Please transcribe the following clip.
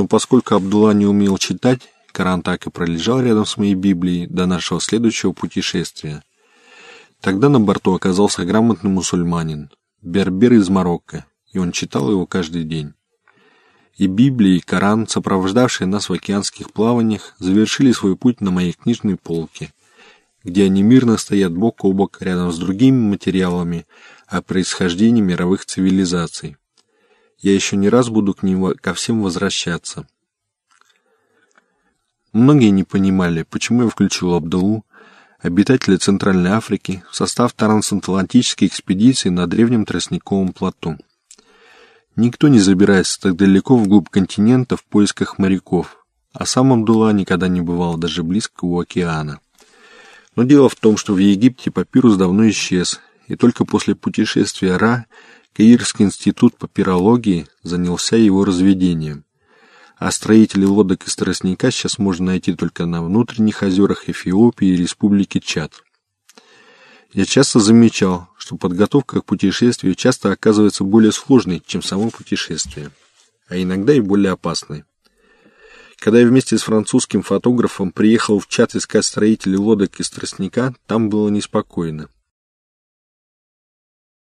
Но поскольку Абдулла не умел читать, Коран так и пролежал рядом с моей Библией до нашего следующего путешествия. Тогда на борту оказался грамотный мусульманин, бербер из Марокко, и он читал его каждый день. И Библия, и Коран, сопровождавшие нас в океанских плаваниях, завершили свой путь на моей книжной полке, где они мирно стоят бок о бок рядом с другими материалами о происхождении мировых цивилизаций. Я еще не раз буду к ним ко всем возвращаться. Многие не понимали, почему я включил Абдулу, обитателя Центральной Африки, в состав трансатлантической экспедиции на древнем тростниковом плато. Никто не забирается так далеко вглубь континента в поисках моряков, а сам Абдулла никогда не бывал даже близко у океана. Но дело в том, что в Египте папирус давно исчез, и только после путешествия Ра Каирский институт папирологии занялся его разведением а строителей лодок из тростника сейчас можно найти только на внутренних озерах Эфиопии и Республики Чад. Я часто замечал, что подготовка к путешествию часто оказывается более сложной, чем само путешествие, а иногда и более опасной. Когда я вместе с французским фотографом приехал в Чад искать строителей лодок из тростника, там было неспокойно.